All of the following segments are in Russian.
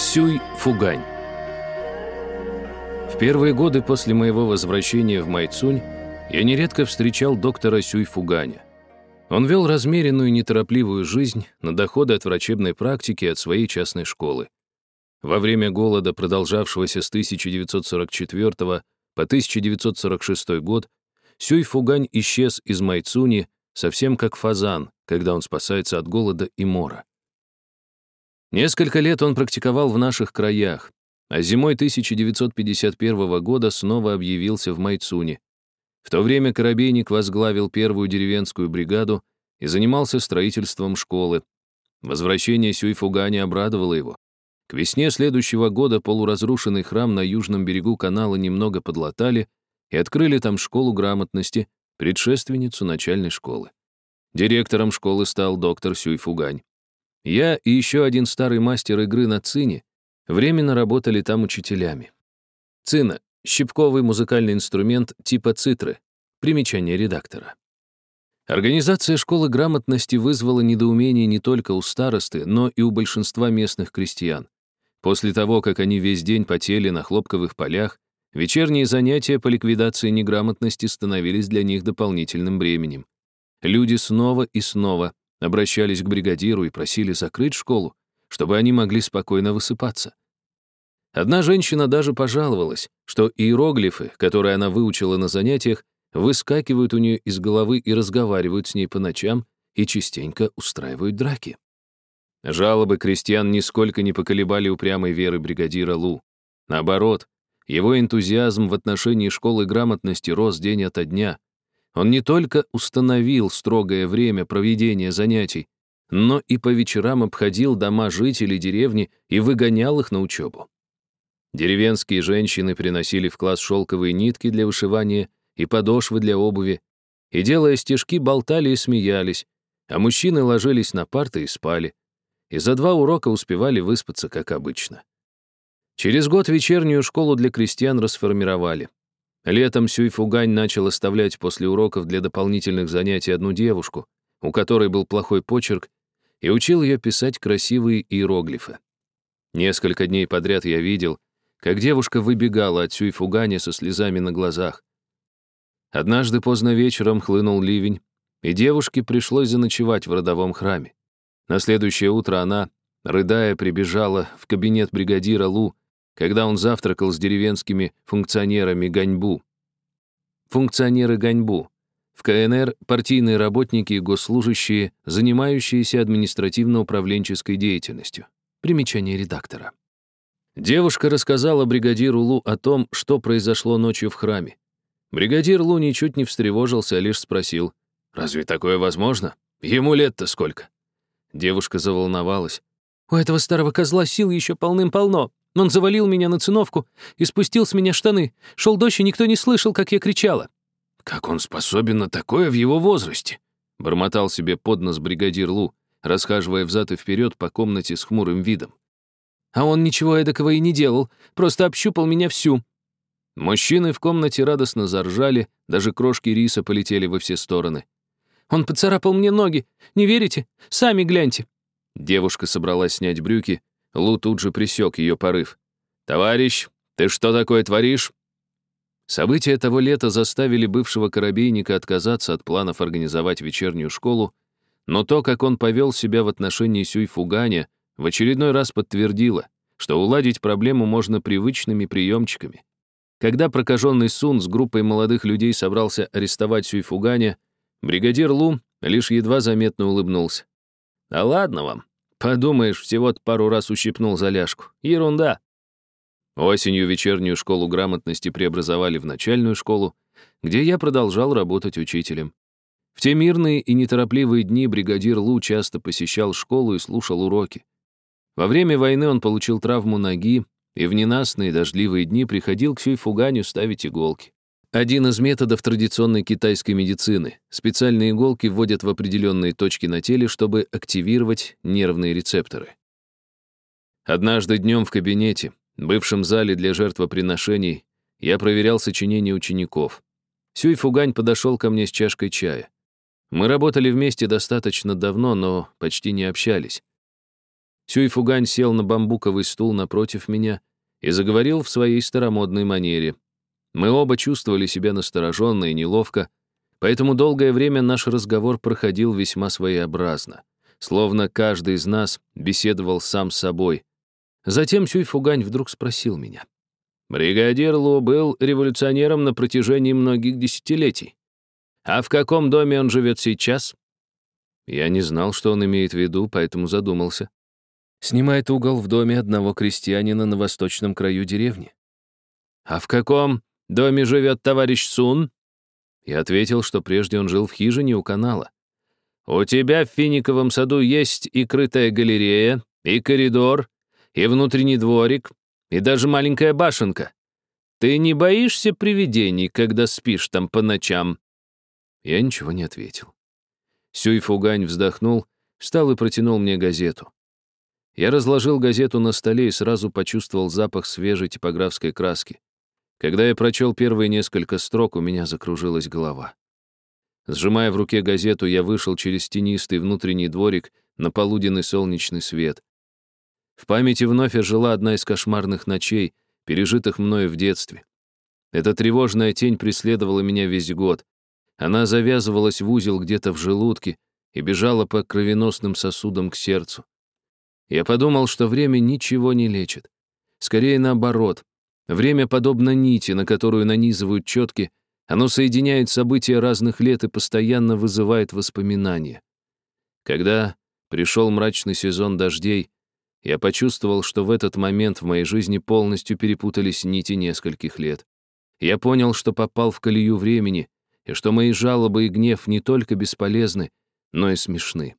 Сюй Фугань В первые годы после моего возвращения в Майцунь я нередко встречал доктора Сюй Фуганя. Он вел размеренную неторопливую жизнь на доходы от врачебной практики от своей частной школы. Во время голода, продолжавшегося с 1944 по 1946 год, Сюй Фугань исчез из Майцуни совсем как фазан, когда он спасается от голода и мора. Несколько лет он практиковал в наших краях, а зимой 1951 года снова объявился в Майцуне. В то время Коробейник возглавил первую деревенскую бригаду и занимался строительством школы. Возвращение Сюйфугани обрадовало его. К весне следующего года полуразрушенный храм на южном берегу канала немного подлатали и открыли там школу грамотности, предшественницу начальной школы. Директором школы стал доктор Сюйфугань. Я и еще один старый мастер игры на цине временно работали там учителями. Цина — щипковый музыкальный инструмент типа цитры. Примечание редактора. Организация школы грамотности вызвала недоумение не только у старосты, но и у большинства местных крестьян. После того, как они весь день потели на хлопковых полях, вечерние занятия по ликвидации неграмотности становились для них дополнительным бременем. Люди снова и снова обращались к бригадиру и просили закрыть школу, чтобы они могли спокойно высыпаться. Одна женщина даже пожаловалась, что иероглифы, которые она выучила на занятиях, выскакивают у нее из головы и разговаривают с ней по ночам и частенько устраивают драки. Жалобы крестьян нисколько не поколебали упрямой веры бригадира Лу. Наоборот, его энтузиазм в отношении школы грамотности рос день ото дня, он не только установил строгое время проведения занятий, но и по вечерам обходил дома жителей деревни и выгонял их на учебу. Деревенские женщины приносили в класс шелковые нитки для вышивания и подошвы для обуви, и, делая стежки, болтали и смеялись, а мужчины ложились на парты и спали, и за два урока успевали выспаться, как обычно. Через год вечернюю школу для крестьян расформировали. Летом Сюйфугань начал оставлять после уроков для дополнительных занятий одну девушку, у которой был плохой почерк, и учил ее писать красивые иероглифы. Несколько дней подряд я видел, как девушка выбегала от Сюйфуганя со слезами на глазах. Однажды поздно вечером хлынул ливень, и девушке пришлось заночевать в родовом храме. На следующее утро она, рыдая, прибежала в кабинет бригадира Лу когда он завтракал с деревенскими функционерами Ганьбу. Функционеры Ганьбу. В КНР партийные работники и госслужащие, занимающиеся административно-управленческой деятельностью. Примечание редактора. Девушка рассказала бригадиру Лу о том, что произошло ночью в храме. Бригадир Лу ничуть не встревожился, а лишь спросил, «Разве такое возможно? Ему лет-то сколько?» Девушка заволновалась. «У этого старого козла сил еще полным-полно. Он завалил меня на циновку и спустил с меня штаны. Шел дождь, и никто не слышал, как я кричала. «Как он способен на такое в его возрасте?» — бормотал себе под нос бригадир Лу, расхаживая взад и вперед по комнате с хмурым видом. А он ничего эдакого и не делал, просто общупал меня всю. Мужчины в комнате радостно заржали, даже крошки риса полетели во все стороны. «Он поцарапал мне ноги. Не верите? Сами гляньте». Девушка собралась снять брюки, Лу тут же присек ее порыв. «Товарищ, ты что такое творишь?» События того лета заставили бывшего корабейника отказаться от планов организовать вечернюю школу, но то, как он повел себя в отношении Сюйфуганя, в очередной раз подтвердило, что уладить проблему можно привычными приемчиками. Когда прокаженный Сун с группой молодых людей собрался арестовать Сюйфуганя, бригадир Лу лишь едва заметно улыбнулся. «Да ладно вам, Подумаешь, всего-то пару раз ущипнул за ляжку. Ерунда. Осенью вечернюю школу грамотности преобразовали в начальную школу, где я продолжал работать учителем. В те мирные и неторопливые дни бригадир Лу часто посещал школу и слушал уроки. Во время войны он получил травму ноги и в ненастные дождливые дни приходил к Сюйфуганю ставить иголки. Один из методов традиционной китайской медицины. Специальные иголки вводят в определенные точки на теле, чтобы активировать нервные рецепторы. Однажды днем в кабинете, бывшем зале для жертвоприношений, я проверял сочинения учеников. Сюй Фугань подошел ко мне с чашкой чая. Мы работали вместе достаточно давно, но почти не общались. Сюйфугань сел на бамбуковый стул напротив меня и заговорил в своей старомодной манере. Мы оба чувствовали себя настороженно и неловко, поэтому долгое время наш разговор проходил весьма своеобразно, словно каждый из нас беседовал сам с собой. Затем Сюйфугань вдруг спросил меня. «Бригадир Лу был революционером на протяжении многих десятилетий. А в каком доме он живет сейчас?» Я не знал, что он имеет в виду, поэтому задумался. Снимает угол в доме одного крестьянина на восточном краю деревни. «А в каком доме живет товарищ Сун?» Я ответил, что прежде он жил в хижине у канала. «У тебя в финиковом саду есть и крытая галерея, и коридор, и внутренний дворик, и даже маленькая башенка. Ты не боишься привидений, когда спишь там по ночам?» Я ничего не ответил. Сюй Фугань вздохнул, встал и протянул мне газету. Я разложил газету на столе и сразу почувствовал запах свежей типографской краски. Когда я прочел первые несколько строк, у меня закружилась голова. Сжимая в руке газету, я вышел через тенистый внутренний дворик на полуденный солнечный свет. В памяти вновь ожила одна из кошмарных ночей, пережитых мною в детстве. Эта тревожная тень преследовала меня весь год. Она завязывалась в узел где-то в желудке и бежала по кровеносным сосудам к сердцу. Я подумал, что время ничего не лечит. Скорее наоборот. Время подобно нити, на которую нанизывают четки, оно соединяет события разных лет и постоянно вызывает воспоминания. Когда пришел мрачный сезон дождей, я почувствовал, что в этот момент в моей жизни полностью перепутались нити нескольких лет. Я понял, что попал в колею времени, и что мои жалобы и гнев не только бесполезны, но и смешны.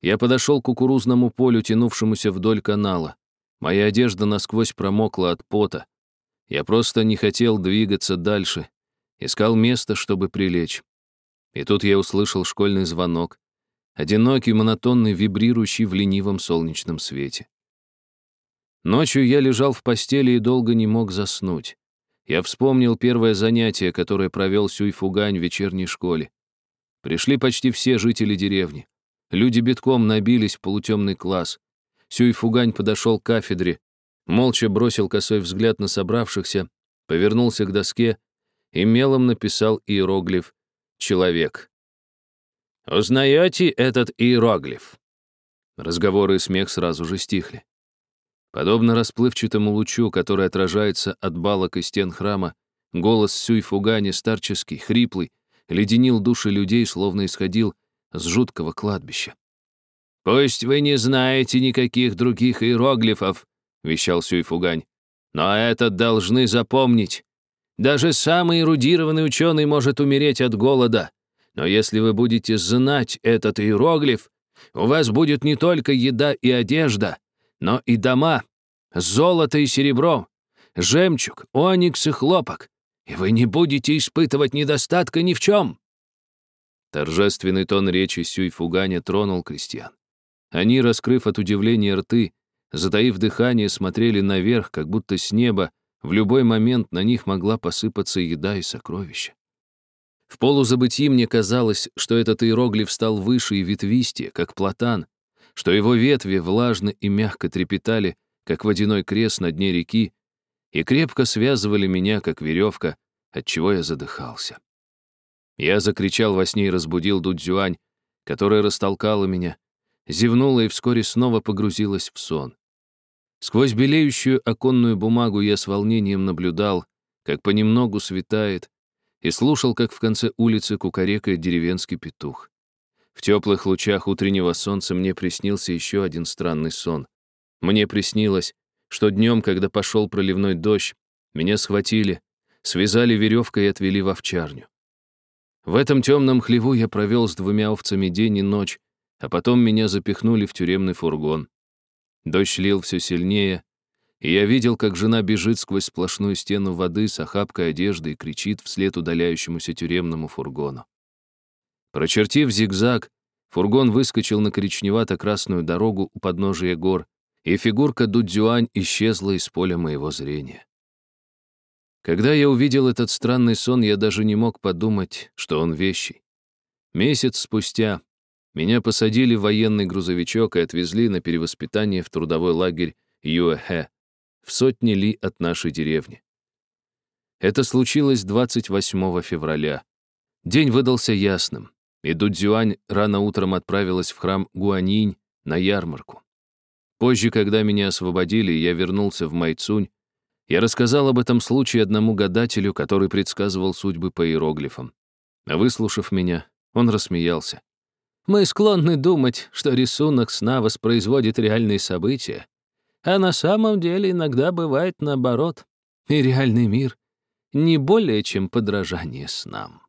Я подошел к кукурузному полю, тянувшемуся вдоль канала. Моя одежда насквозь промокла от пота. Я просто не хотел двигаться дальше, искал место, чтобы прилечь. И тут я услышал школьный звонок, одинокий, монотонный, вибрирующий в ленивом солнечном свете. Ночью я лежал в постели и долго не мог заснуть. Я вспомнил первое занятие, которое провел Сюйфугань в вечерней школе. Пришли почти все жители деревни. Люди битком набились в полутемный класс. Сюйфугань подошел к кафедре, молча бросил косой взгляд на собравшихся, повернулся к доске и мелом написал иероглиф «Человек». «Узнаете этот иероглиф?» Разговоры и смех сразу же стихли. Подобно расплывчатому лучу, который отражается от балок и стен храма, голос Сюйфугани, старческий, хриплый, леденил души людей, словно исходил с жуткого кладбища. «Пусть вы не знаете никаких других иероглифов», — вещал Сюйфугань, «но это должны запомнить. Даже самый эрудированный ученый может умереть от голода. Но если вы будете знать этот иероглиф, у вас будет не только еда и одежда, но и дома, золото и серебро, жемчуг, оникс и хлопок, и вы не будете испытывать недостатка ни в чем». Торжественный тон речи Сюй-Фуганя тронул крестьян. Они, раскрыв от удивления рты, затаив дыхание, смотрели наверх, как будто с неба в любой момент на них могла посыпаться еда и сокровища. В полузабытии мне казалось, что этот иероглиф стал выше и ветвистее, как платан, что его ветви влажно и мягко трепетали, как водяной крест на дне реки, и крепко связывали меня, как веревка, от чего я задыхался. Я закричал во сне и разбудил Дудзюань, которая растолкала меня, зевнула и вскоре снова погрузилась в сон. Сквозь белеющую оконную бумагу я с волнением наблюдал, как понемногу светает, и слушал, как в конце улицы кукарекает деревенский петух. В теплых лучах утреннего солнца мне приснился еще один странный сон. Мне приснилось, что днем, когда пошел проливной дождь, меня схватили, связали веревкой и отвели в овчарню. В этом темном хлеву я провел с двумя овцами день и ночь, а потом меня запихнули в тюремный фургон. Дождь лил все сильнее, и я видел, как жена бежит сквозь сплошную стену воды с охапкой одежды и кричит вслед удаляющемуся тюремному фургону. Прочертив зигзаг, фургон выскочил на коричневато-красную дорогу у подножия гор, и фигурка Дудзюань исчезла из поля моего зрения. Когда я увидел этот странный сон, я даже не мог подумать, что он вещий. Месяц спустя Меня посадили в военный грузовичок и отвезли на перевоспитание в трудовой лагерь Юэхэ, в сотни ли от нашей деревни. Это случилось 28 февраля. День выдался ясным, и Дудзюань рано утром отправилась в храм Гуанинь на ярмарку. Позже, когда меня освободили, я вернулся в Майцунь, я рассказал об этом случае одному гадателю, который предсказывал судьбы по иероглифам. Выслушав меня, он рассмеялся. «Мы склонны думать, что рисунок сна воспроизводит реальные события, а на самом деле иногда бывает наоборот, и реальный мир не более чем подражание снам».